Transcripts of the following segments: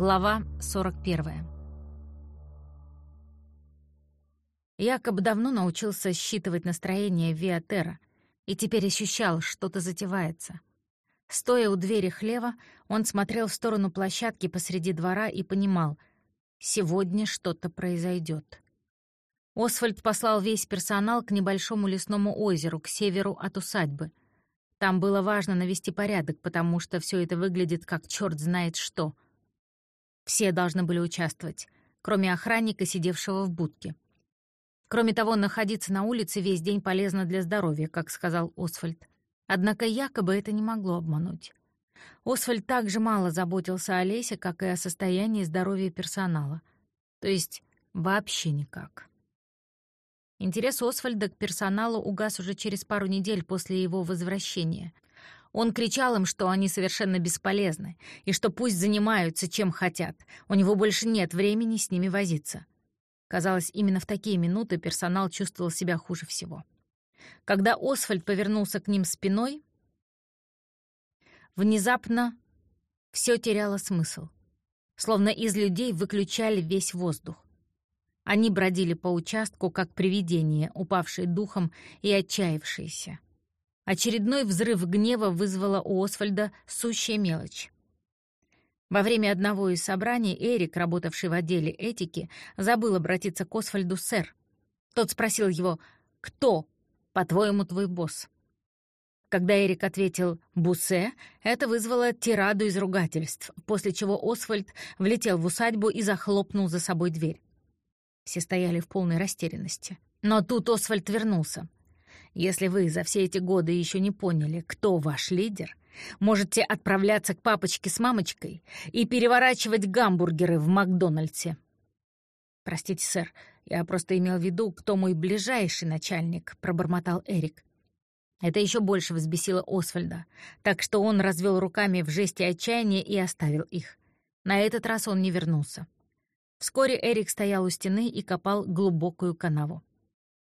Глава 41. Якоб давно научился считывать настроение Виатера и теперь ощущал, что-то затевается. Стоя у двери хлева, он смотрел в сторону площадки посреди двора и понимал — сегодня что-то произойдет. Освальд послал весь персонал к небольшому лесному озеру к северу от усадьбы. Там было важно навести порядок, потому что все это выглядит как черт знает что — все должны были участвовать, кроме охранника, сидевшего в будке. Кроме того, находиться на улице весь день полезно для здоровья, как сказал Освальд. Однако якобы это не могло обмануть. Освальд также мало заботился о Лесе, как и о состоянии здоровья персонала. То есть вообще никак. Интерес Освальда к персоналу угас уже через пару недель после его возвращения — он кричал им, что они совершенно бесполезны, и что пусть занимаются чем хотят, у него больше нет времени с ними возиться. Казалось, именно в такие минуты персонал чувствовал себя хуже всего. Когда Освальд повернулся к ним спиной, внезапно все теряло смысл. Словно из людей выключали весь воздух. Они бродили по участку, как привидения, упавшие духом и отчаявшиеся. Очередной взрыв гнева вызвала у Освальда сущая мелочь. Во время одного из собраний Эрик, работавший в отделе этики, забыл обратиться к Освальду «сэр». Тот спросил его «Кто, по-твоему, твой босс?» Когда Эрик ответил «Бусе», это вызвало тираду из ругательств, после чего Освальд влетел в усадьбу и захлопнул за собой дверь. Все стояли в полной растерянности. Но тут Освальд вернулся. Если вы за все эти годы еще не поняли, кто ваш лидер, можете отправляться к папочке с мамочкой и переворачивать гамбургеры в Макдональдсе. «Простите, сэр, я просто имел в виду, кто мой ближайший начальник», — пробормотал Эрик. Это еще больше взбесило Освальда, так что он развел руками в жесте отчаяния и оставил их. На этот раз он не вернулся. Вскоре Эрик стоял у стены и копал глубокую канаву.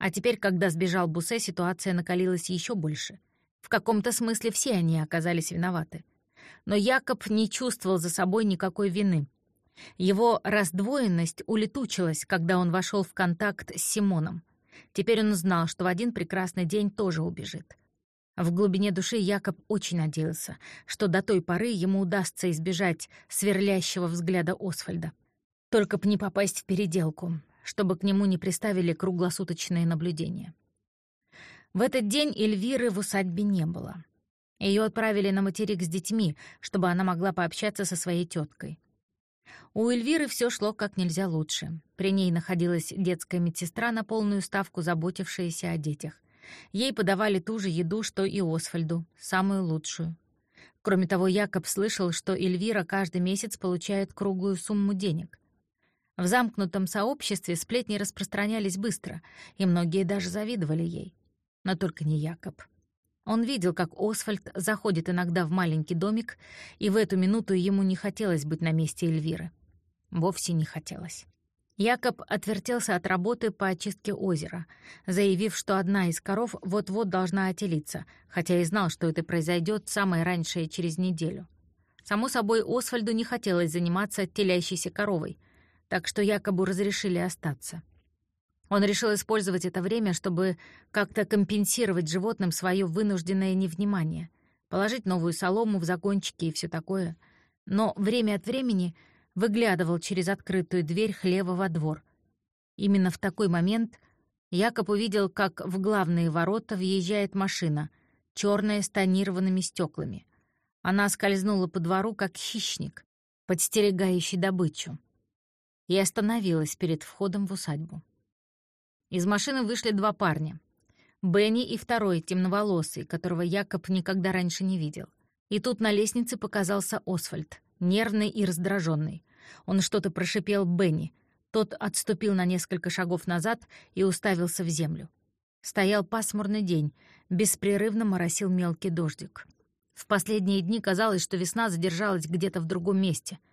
А теперь, когда сбежал Бусе, ситуация накалилась еще больше. В каком-то смысле все они оказались виноваты. Но Якоб не чувствовал за собой никакой вины. Его раздвоенность улетучилась, когда он вошел в контакт с Симоном. Теперь он знал, что в один прекрасный день тоже убежит. В глубине души Якоб очень надеялся, что до той поры ему удастся избежать сверлящего взгляда Освальда. Только б не попасть в переделку, чтобы к нему не приставили круглосуточное наблюдение. В этот день Эльвиры в усадьбе не было. Ее отправили на материк с детьми, чтобы она могла пообщаться со своей теткой. У Эльвиры все шло как нельзя лучше. При ней находилась детская медсестра на полную ставку, заботившаяся о детях. Ей подавали ту же еду, что и Освальду, самую лучшую. Кроме того, Якоб слышал, что Эльвира каждый месяц получает круглую сумму денег. В замкнутом сообществе сплетни распространялись быстро, и многие даже завидовали ей. Но только не Якоб. Он видел, как Освальд заходит иногда в маленький домик, и в эту минуту ему не хотелось быть на месте Эльвиры. Вовсе не хотелось. Якоб отвертелся от работы по очистке озера, заявив, что одна из коров вот-вот должна отелиться, хотя и знал, что это произойдет самое раньшее через неделю. Само собой, Освальду не хотелось заниматься телящейся коровой — так что якобы разрешили остаться. Он решил использовать это время, чтобы как-то компенсировать животным свое вынужденное невнимание, положить новую солому в загончики и все такое. Но время от времени выглядывал через открытую дверь хлева во двор. Именно в такой момент Якоб увидел, как в главные ворота въезжает машина, черная с тонированными стеклами. Она скользнула по двору, как хищник, подстерегающий добычу и остановилась перед входом в усадьбу. Из машины вышли два парня. Бенни и второй, темноволосый, которого Якоб никогда раньше не видел. И тут на лестнице показался Освальд, нервный и раздраженный. Он что-то прошипел Бенни. Тот отступил на несколько шагов назад и уставился в землю. Стоял пасмурный день, беспрерывно моросил мелкий дождик. В последние дни казалось, что весна задержалась где-то в другом месте —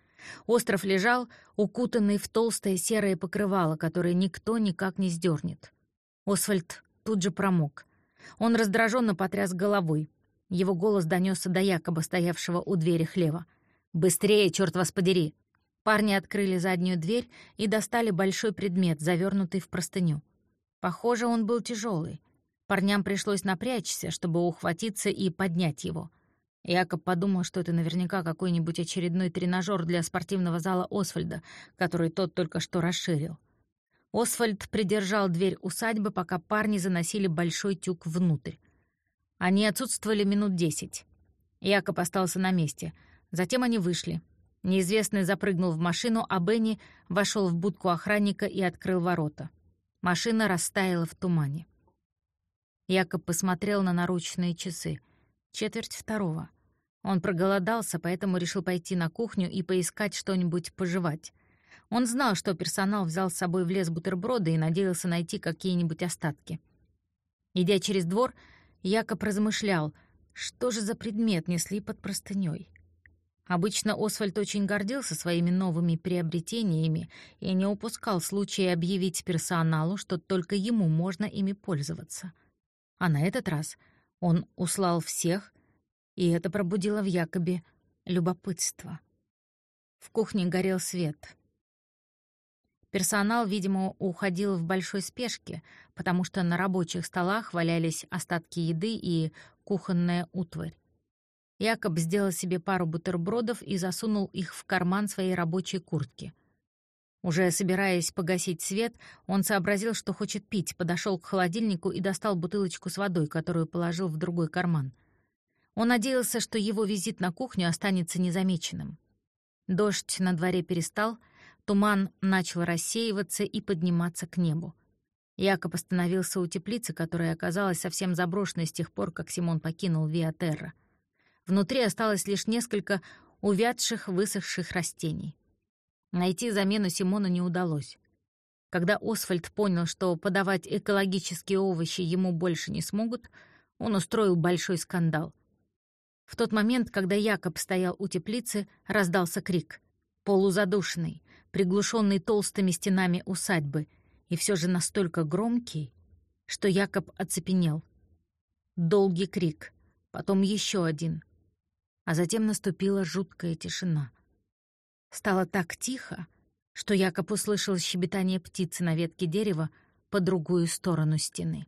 Остров лежал, укутанный в толстое серое покрывало, которое никто никак не сдернет. Освальд тут же промок. Он раздраженно потряс головой. Его голос донесся до якобы стоявшего у двери хлева. «Быстрее, черт вас подери!» Парни открыли заднюю дверь и достали большой предмет, завернутый в простыню. Похоже, он был тяжелый. Парням пришлось напрячься, чтобы ухватиться и поднять его. Якоб подумал, что это наверняка какой-нибудь очередной тренажер для спортивного зала Освальда, который тот только что расширил. Освальд придержал дверь усадьбы, пока парни заносили большой тюк внутрь. Они отсутствовали минут десять. Якоб остался на месте. Затем они вышли. Неизвестный запрыгнул в машину, а Бенни вошел в будку охранника и открыл ворота. Машина растаяла в тумане. Якоб посмотрел на наручные часы. Четверть второго. Он проголодался, поэтому решил пойти на кухню и поискать что-нибудь пожевать. Он знал, что персонал взял с собой в лес бутерброды и надеялся найти какие-нибудь остатки. Идя через двор, Якоб размышлял, что же за предмет несли под простынёй. Обычно Освальд очень гордился своими новыми приобретениями и не упускал случая объявить персоналу, что только ему можно ими пользоваться. А на этот раз он услал всех, и это пробудило в Якобе любопытство. В кухне горел свет. Персонал, видимо, уходил в большой спешке, потому что на рабочих столах валялись остатки еды и кухонная утварь. Якоб сделал себе пару бутербродов и засунул их в карман своей рабочей куртки. Уже собираясь погасить свет, он сообразил, что хочет пить, подошел к холодильнику и достал бутылочку с водой, которую положил в другой карман. Он надеялся, что его визит на кухню останется незамеченным. Дождь на дворе перестал, туман начал рассеиваться и подниматься к небу. Якоб остановился у теплицы, которая оказалась совсем заброшенной с тех пор, как Симон покинул Виатерра. Внутри осталось лишь несколько увядших, высохших растений. Найти замену Симону не удалось. Когда Освальд понял, что подавать экологические овощи ему больше не смогут, он устроил большой скандал. В тот момент, когда Якоб стоял у теплицы, раздался крик. Полузадушенный, приглушенный толстыми стенами усадьбы, и все же настолько громкий, что Якоб оцепенел. Долгий крик, потом еще один — а затем наступила жуткая тишина. Стало так тихо, что Якоб услышал щебетание птицы на ветке дерева по другую сторону стены.